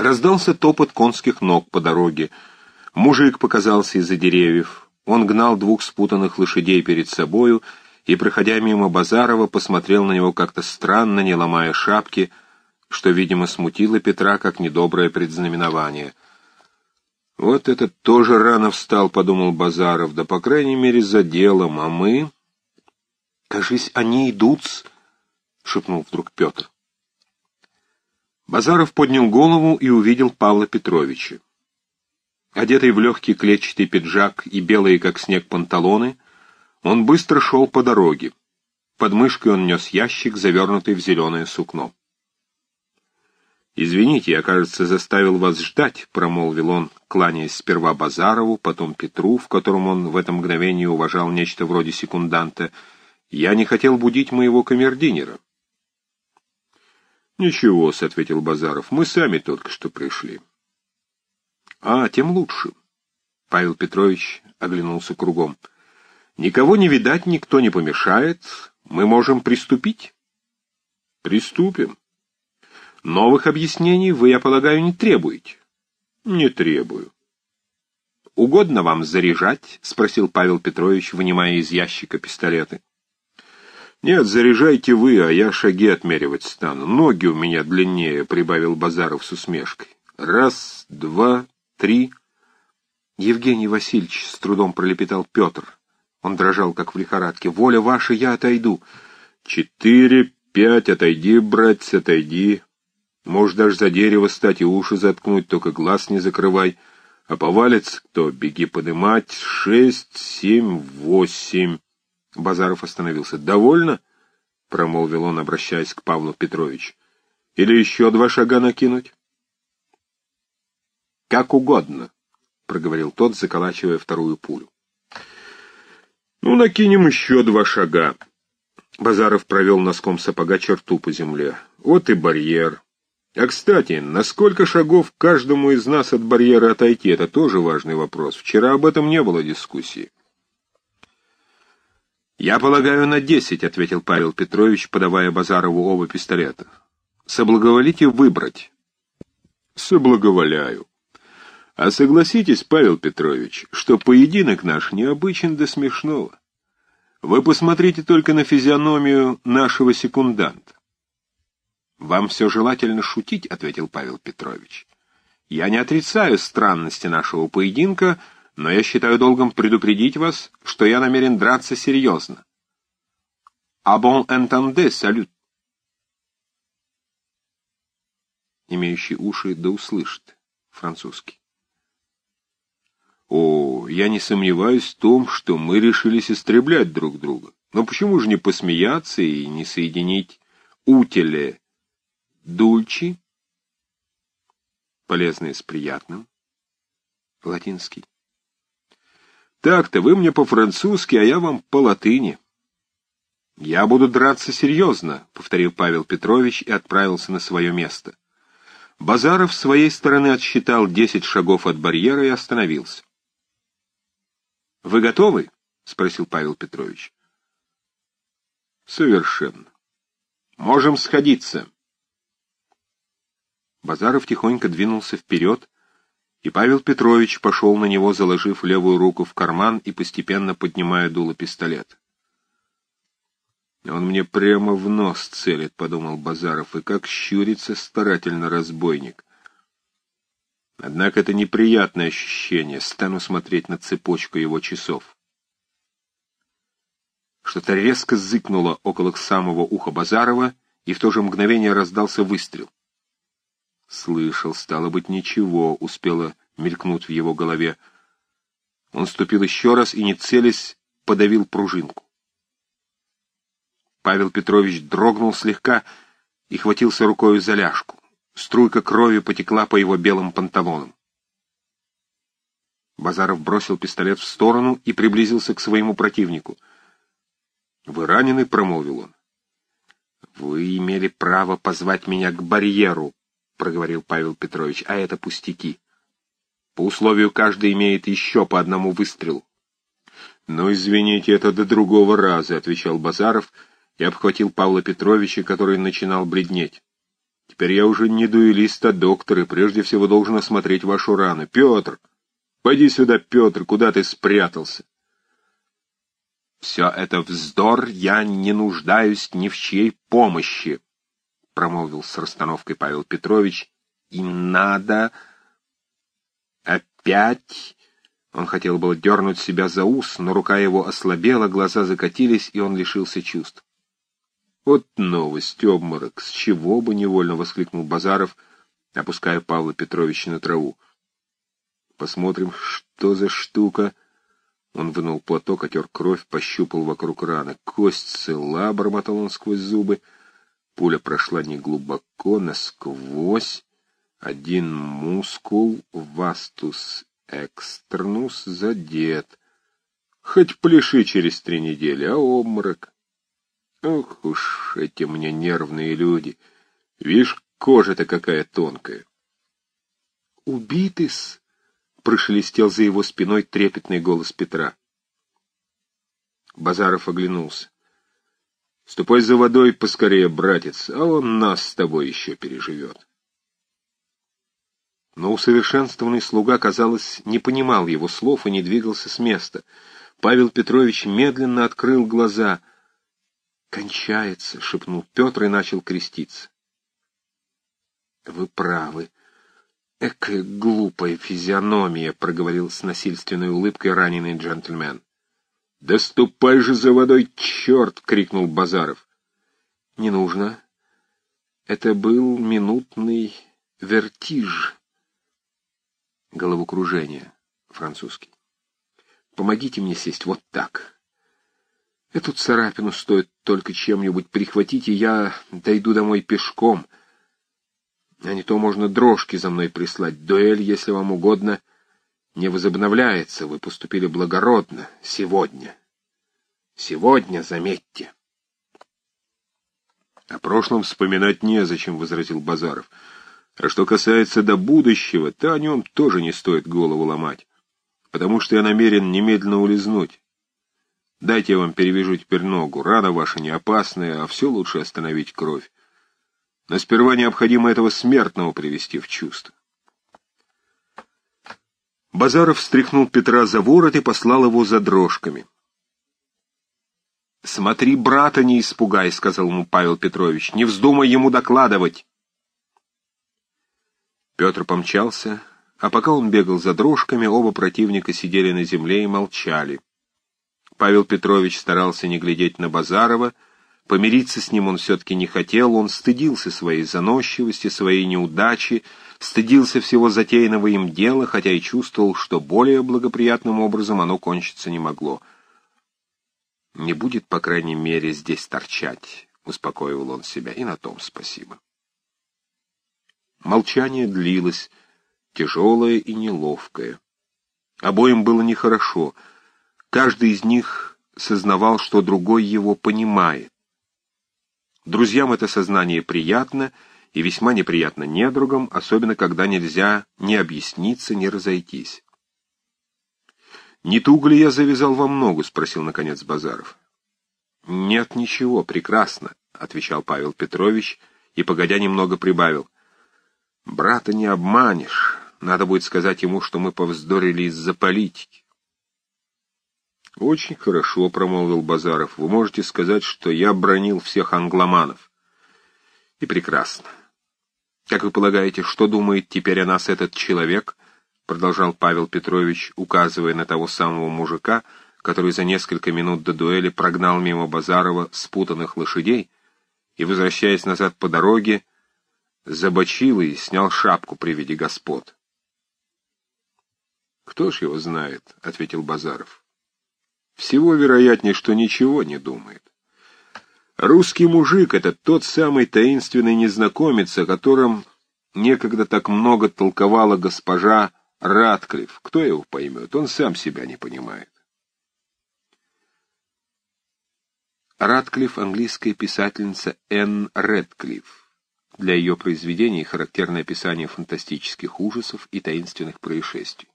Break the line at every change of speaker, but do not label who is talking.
Раздался топот конских ног по дороге. Мужик показался из-за деревьев. Он гнал двух спутанных лошадей перед собою и, проходя мимо Базарова, посмотрел на него как-то странно, не ломая шапки, что, видимо, смутило Петра как недоброе предзнаменование. «Вот этот тоже рано встал», — подумал Базаров, — «да, по крайней мере, за делом, а мы...» «Кажись, они идут», — шепнул вдруг Петр. Базаров поднял голову и увидел Павла Петровича. Одетый в легкий клетчатый пиджак и белые, как снег, панталоны, он быстро шел по дороге. Под мышкой он нес ящик, завернутый в зеленое сукно. «Извините, я, кажется, заставил вас ждать», — промолвил он, кланяясь сперва Базарову, потом Петру, в котором он в это мгновение уважал нечто вроде секунданта. «Я не хотел будить моего камердинера. «Ничего-с», — ответил Базаров, — «мы сами только что пришли». «А, тем лучше». Павел Петрович оглянулся кругом. «Никого не видать, никто не помешает. Мы можем приступить?» «Приступим. Новых объяснений вы, я полагаю, не требуете?» «Не требую». «Угодно вам заряжать?» — спросил Павел Петрович, вынимая из ящика пистолеты. «Нет, заряжайте вы, а я шаги отмеривать стану. Ноги у меня длиннее», — прибавил Базаров с усмешкой. «Раз, два, три...» Евгений Васильевич с трудом пролепетал Петр. Он дрожал, как в лихорадке. «Воля ваша, я отойду». «Четыре, пять, отойди, братец, отойди. Можешь даже за дерево стать и уши заткнуть, только глаз не закрывай. А повалится кто, беги подымать. Шесть, семь, восемь...» Базаров остановился. «Довольно?» — промолвил он, обращаясь к Павлу Петровичу. «Или еще два шага накинуть?» «Как угодно», — проговорил тот, заколачивая вторую пулю. «Ну, накинем еще два шага». Базаров провел носком сапога черту по земле. «Вот и барьер. А, кстати, на сколько шагов каждому из нас от барьера отойти, это тоже важный вопрос. Вчера об этом не было дискуссии». «Я полагаю, на десять», — ответил Павел Петрович, подавая Базарову оба пистолета. «Соблаговолите выбрать». «Соблаговоляю. А согласитесь, Павел Петрович, что поединок наш необычен до смешного. Вы посмотрите только на физиономию нашего секунданта». «Вам все желательно шутить», — ответил Павел Петрович. «Я не отрицаю странности нашего поединка», — но я считаю долгом предупредить вас, что я намерен драться серьезно. А bon entendez, салют. Имеющий уши да услышит. Французский. О, я не сомневаюсь в том, что мы решились истреблять друг друга. Но почему же не посмеяться и не соединить утиле дульчи, полезное с приятным, латинский. Так-то вы мне по-французски, а я вам по-латыни. Я буду драться серьезно, — повторил Павел Петрович и отправился на свое место. Базаров с своей стороны отсчитал десять шагов от барьера и остановился. — Вы готовы? — спросил Павел Петрович. — Совершенно. Можем сходиться. Базаров тихонько двинулся вперед, и Павел Петрович пошел на него, заложив левую руку в карман и постепенно поднимая дуло пистолета. «Он мне прямо в нос целит», — подумал Базаров, — «и как щурится старательно разбойник». Однако это неприятное ощущение, стану смотреть на цепочку его часов. Что-то резко зыкнуло около самого уха Базарова, и в то же мгновение раздался выстрел. Слышал, стало быть, ничего, успело мелькнуть в его голове. Он ступил еще раз и, не целясь, подавил пружинку. Павел Петрович дрогнул слегка и хватился рукой за ляжку. Струйка крови потекла по его белым панталонам. Базаров бросил пистолет в сторону и приблизился к своему противнику. «Вы ранены?» — промолвил он. «Вы имели право позвать меня к барьеру», проговорил Павел Петрович, — а это пустяки. По условию каждый имеет еще по одному выстрелу. «Ну, извините, это до другого раза», — отвечал Базаров и обхватил Павла Петровича, который начинал бледнеть. Теперь я уже не дуэлист, а доктор, и прежде всего должен осмотреть вашу рану. Петр! Пойди сюда, Петр, куда ты спрятался? Все это вздор, я не нуждаюсь ни в чьей помощи, — промолвил с расстановкой Павел Петрович. И надо опять... Он хотел было дернуть себя за ус, но рука его ослабела, глаза закатились, и он лишился чувств. «Вот новость, обморок! С чего бы невольно!» — воскликнул Базаров, опуская Павла Петровича на траву. «Посмотрим, что за штука!» Он вынул платок, отер кровь, пощупал вокруг раны. «Кость цела!» — бормотал он сквозь зубы. Пуля прошла неглубоко, насквозь. Один мускул, вастус экстернус, задет. Хоть пляши через три недели, а обморок. Ох уж эти мне нервные люди. Вишь, кожа-то какая тонкая. «Убитый-с!» — прошелестел за его спиной трепетный голос Петра. Базаров оглянулся. «Ступай за водой поскорее, братец, а он нас с тобой еще переживет». Но усовершенствованный слуга, казалось, не понимал его слов и не двигался с места. Павел Петрович медленно открыл глаза — «Кончается», — шепнул Петр и начал креститься. «Вы правы. Экая глупая физиономия», — проговорил с насильственной улыбкой раненый джентльмен. «Да ступай же за водой, черт!» — крикнул Базаров. «Не нужно. Это был минутный вертиж». Головокружение. Французский. «Помогите мне сесть вот так». Эту царапину стоит только чем-нибудь прихватить, и я дойду домой пешком. А не то можно дрожки за мной прислать. Дуэль, если вам угодно, не возобновляется. Вы поступили благородно. Сегодня. Сегодня, заметьте. О прошлом вспоминать незачем, — возразил Базаров. А что касается до будущего, то о нем тоже не стоит голову ломать, потому что я намерен немедленно улизнуть. Дайте я вам перевяжу теперь ногу. Рана ваша не опасная, а все лучше остановить кровь. Но сперва необходимо этого смертного привести в чувство. Базаров встряхнул Петра за ворот и послал его за дрожками. «Смотри, брата не испугай», — сказал ему Павел Петрович. «Не вздумай ему докладывать». Петр помчался, а пока он бегал за дрожками, оба противника сидели на земле и молчали. Павел Петрович старался не глядеть на Базарова, помириться с ним он все-таки не хотел, он стыдился своей заносчивости, своей неудачи, стыдился всего затеянного им дела, хотя и чувствовал, что более благоприятным образом оно кончиться не могло. «Не будет, по крайней мере, здесь торчать», — успокоивал он себя, — и на том спасибо. Молчание длилось, тяжелое и неловкое. Обоим было нехорошо — Каждый из них сознавал, что другой его понимает. Друзьям это сознание приятно и весьма неприятно недругам, особенно когда нельзя ни объясниться, ни разойтись. «Не туго ли я завязал вам ногу?» — спросил, наконец, Базаров. «Нет, ничего, прекрасно», — отвечал Павел Петрович и, погодя, немного прибавил. «Брата не обманешь. Надо будет сказать ему, что мы повздорили из-за политики. «Очень хорошо», — промолвил Базаров. «Вы можете сказать, что я бронил всех англоманов». «И прекрасно. Как вы полагаете, что думает теперь о нас этот человек?» — продолжал Павел Петрович, указывая на того самого мужика, который за несколько минут до дуэли прогнал мимо Базарова спутанных лошадей и, возвращаясь назад по дороге, забочил и снял шапку при виде господ. «Кто ж его знает?» — ответил Базаров. Всего вероятнее, что ничего не думает. Русский мужик — это тот самый таинственный незнакомец, о котором некогда так много толковала госпожа Радклифф. Кто его поймет? Он сам себя не понимает. Радклифф — английская писательница Энн Редклифф. Для ее произведений характерное описание фантастических ужасов и таинственных происшествий.